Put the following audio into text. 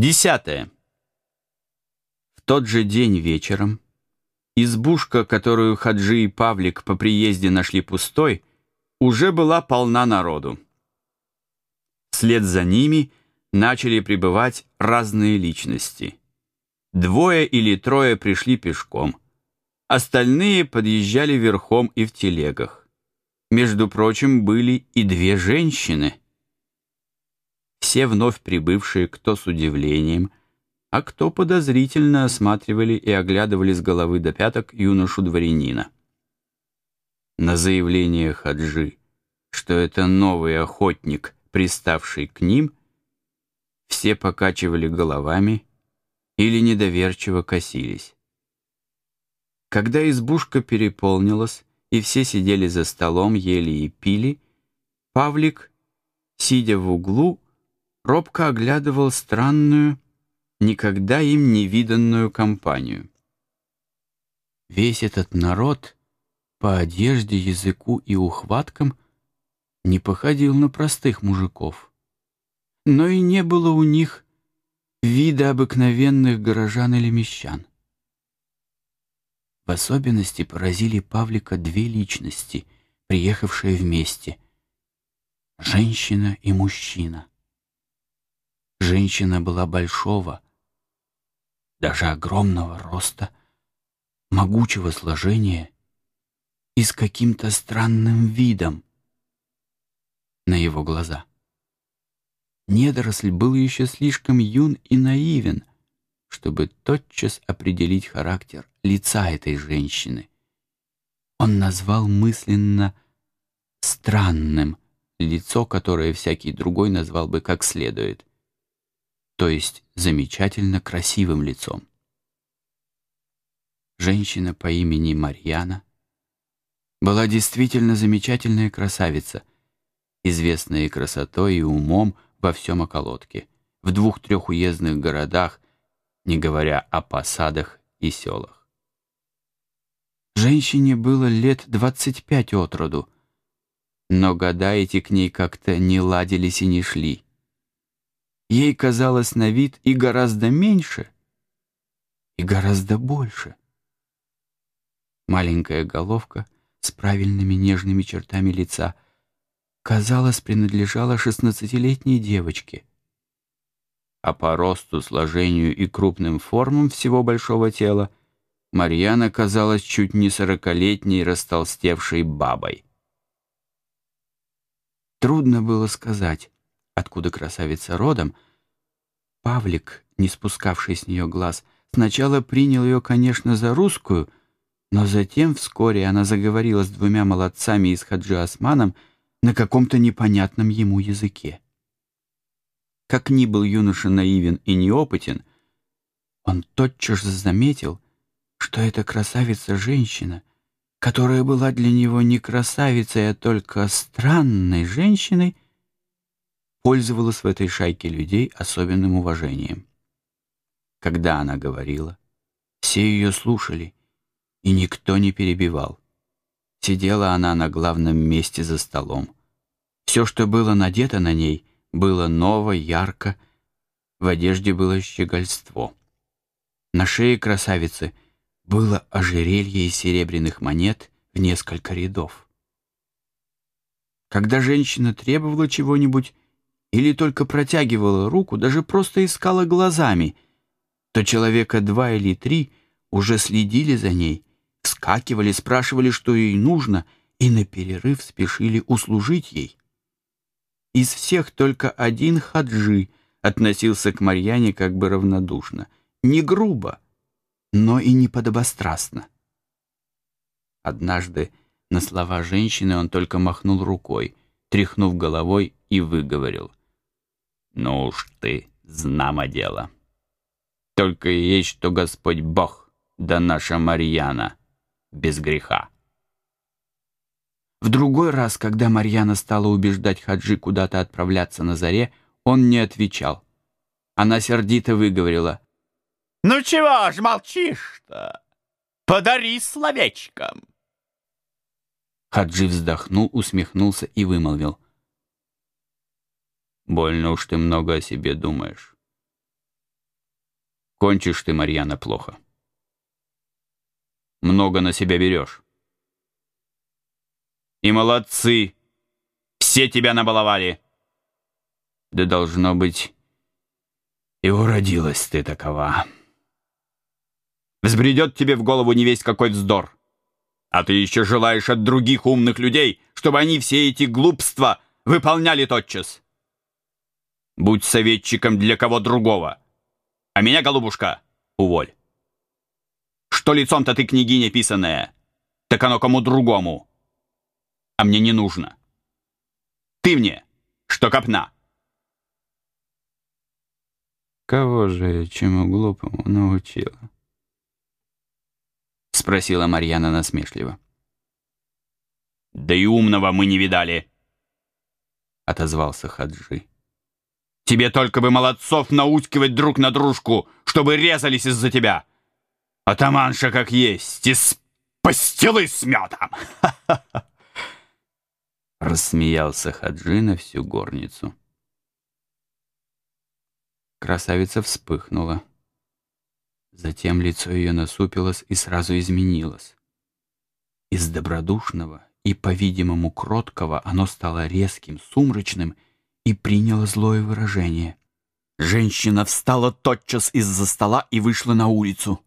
Десятое. В тот же день вечером избушка, которую Хаджи и Павлик по приезде нашли пустой, уже была полна народу. Вслед за ними начали прибывать разные личности. Двое или трое пришли пешком, остальные подъезжали верхом и в телегах. Между прочим, были и две женщины. Все вновь прибывшие, кто с удивлением, а кто подозрительно осматривали и оглядывали с головы до пяток юношу-дворянина. На заявление Хаджи, что это новый охотник, приставший к ним, все покачивали головами или недоверчиво косились. Когда избушка переполнилась, и все сидели за столом, ели и пили, Павлик, сидя в углу, робко оглядывал странную, никогда им не виданную компанию. Весь этот народ по одежде, языку и ухваткам не походил на простых мужиков. Но и не было у них вида обыкновенных горожан или мещан. В особенности поразили Павлика две личности, приехавшие вместе — женщина и мужчина. Женщина была большого, даже огромного роста, могучего сложения и с каким-то странным видом на его глаза. Недоросль был еще слишком юн и наивен, чтобы тотчас определить характер лица этой женщины. Он назвал мысленно странным лицо, которое всякий другой назвал бы как следует то есть замечательно красивым лицом. Женщина по имени Марьяна была действительно замечательная красавица, известная красотой и умом во всем околотке, в двух-трех уездных городах, не говоря о посадах и селах. Женщине было лет двадцать пять от роду, но года эти к ней как-то не ладились и не шли ей казалось на вид и гораздо меньше, и гораздо больше. Маленькая головка с правильными нежными чертами лица, казалось, принадлежала шестнадцатилетней девочке. А по росту, сложению и крупным формам всего большого тела Марьяна казалась чуть не сорокалетней растолстевшей бабой. Трудно было сказать, откуда красавица родом, Павлик, не спускавший с нее глаз, сначала принял ее, конечно, за русскую, но затем вскоре она заговорила с двумя молодцами из Хаджи Османом на каком-то непонятном ему языке. Как ни был юноша наивен и неопытен, он тотчас заметил, что эта красавица-женщина, которая была для него не красавицей, а только странной женщиной, пользовалась в этой шайке людей особенным уважением. Когда она говорила, все ее слушали, и никто не перебивал. Сидела она на главном месте за столом. Все, что было надето на ней, было ново, ярко, в одежде было щегольство. На шее красавицы было ожерелье из серебряных монет в несколько рядов. Когда женщина требовала чего-нибудь, или только протягивала руку, даже просто искала глазами, то человека два или три уже следили за ней, вскакивали, спрашивали, что ей нужно, и на перерыв спешили услужить ей. Из всех только один хаджи относился к Марьяне как бы равнодушно, не грубо, но и не подобострастно. Однажды на слова женщины он только махнул рукой, тряхнув головой и выговорил — ну уж ты, знамо дело. Только и есть, что Господь Бог, да наша Марьяна, без греха. В другой раз, когда Марьяна стала убеждать Хаджи куда-то отправляться на заре, он не отвечал. Она сердито выговорила. «Ну чего ж молчишь-то? Подари словечком!» Хаджи вздохнул, усмехнулся и вымолвил. Больно уж ты много о себе думаешь. Кончишь ты, Марьяна, плохо. Много на себя берешь. И молодцы. Все тебя набаловали. Да должно быть, и уродилась ты такова. Взбредет тебе в голову не весь какой вздор. А ты еще желаешь от других умных людей, чтобы они все эти глупства выполняли тотчас. Будь советчиком для кого другого. А меня, голубушка, уволь. Что лицом-то ты княгиня писаная, так оно кому другому. А мне не нужно. Ты мне, что копна. Кого же я чему глупому научила? Спросила Марьяна насмешливо. Да и умного мы не видали, отозвался Хаджи. Тебе только бы молодцов наускивать друг на дружку, чтобы резались из-за тебя. Атаманша как есть, из пастилы с медом. Рассмеялся Хаджи на всю горницу. Красавица вспыхнула. Затем лицо ее насупилось и сразу изменилось. Из добродушного и, по-видимому, кроткого оно стало резким, сумрачным и приняло злое выражение. Женщина встала тотчас из-за стола и вышла на улицу.